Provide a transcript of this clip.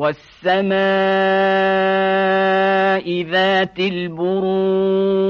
والسماء ذات البروج